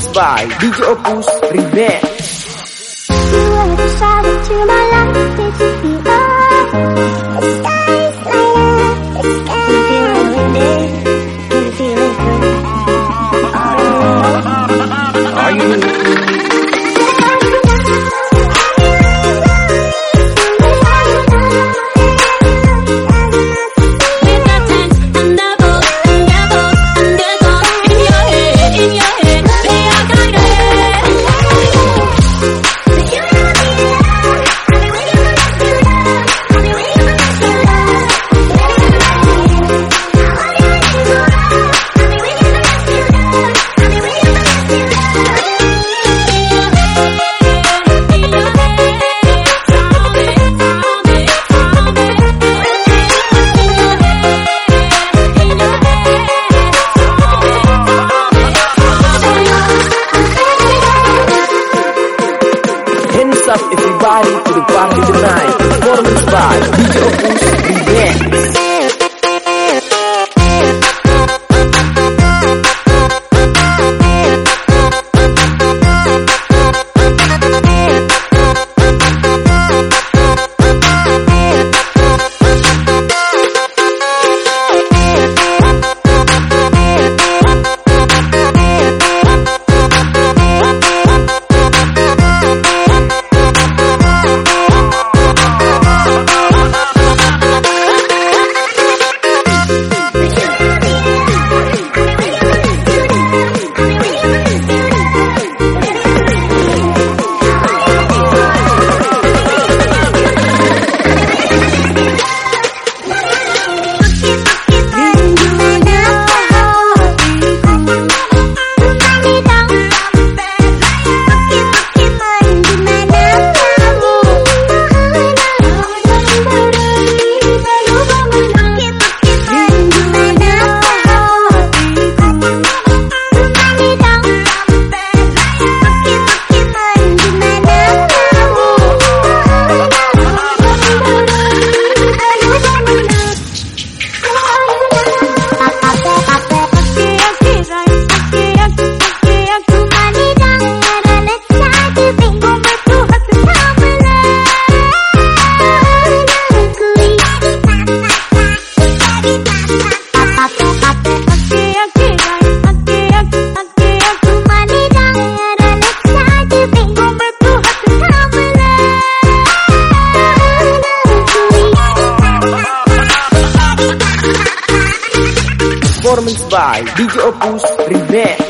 Mix by DJ Opus Revenge. by DJ Opus Remix.